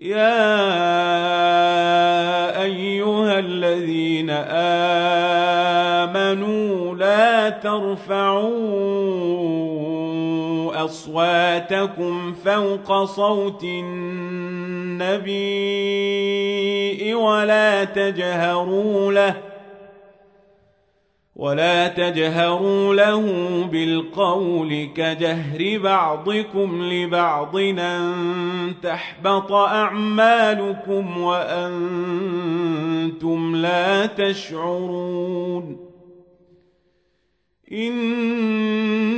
يا أيها الذين آمنوا لا ترفعوا أصواتكم فوق صوت النبي ولا تجهروا له ولا تجهروا له بالقول كجهر بعضكم لبعض أن تحبط أعمالكم وأنتم لا تشعرون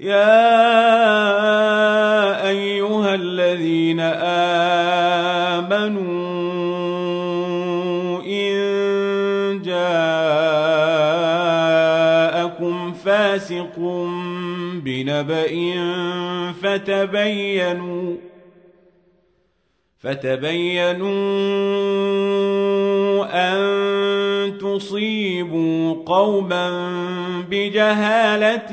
يا ايها الذين امنوا ان جاءكم فاسق بنبأ فتبينوا فتبينوا ان تصيبوا قوما بجهاله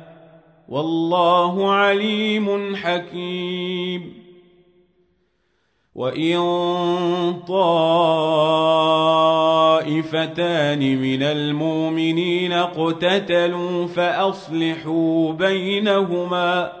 والله عليم حكيم. وإن طائفتان من المؤمنين اقتتلوا فأصلحوا بينهما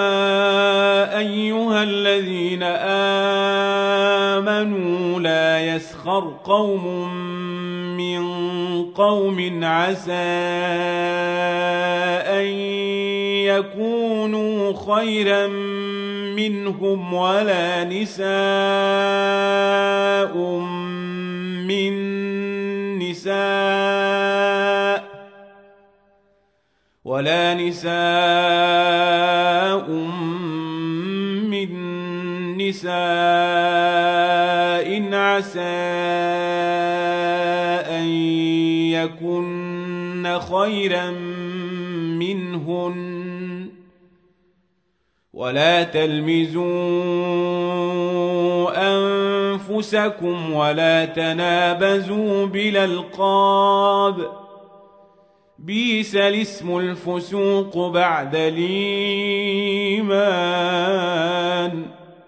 يسخر قوم من قوم عسى أن يكونوا خيرا منهم ولا نساء من نساء ولا نساء من نساء عسى أن يكن خيرا منهن. ولا تلمزوا أنفسكم ولا تنابزوا بالألقاب. بيس الاسم الفسوق بعد الإيمان.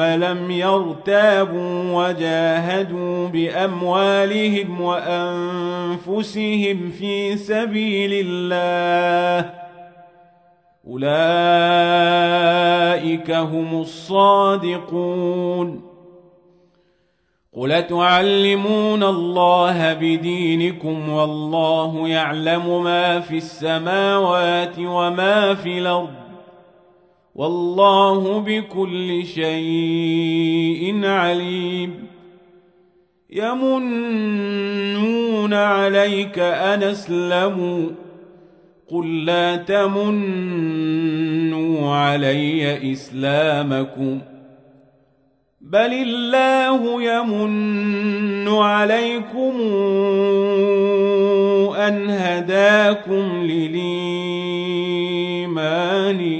لم يرتابوا وجاهدوا بأموالهم وأنفسهم في سبيل الله. أولئك هم الصادقون. قل تعلمون الله بدينكم والله يعلم ما في السماوات وما في الأرض. والله بكل شيء عليم. يمنون عليك أن أسلموا. قل لا تمنوا علي إسلامكم. بل الله يمن عليكم أن هداكم للإيمان.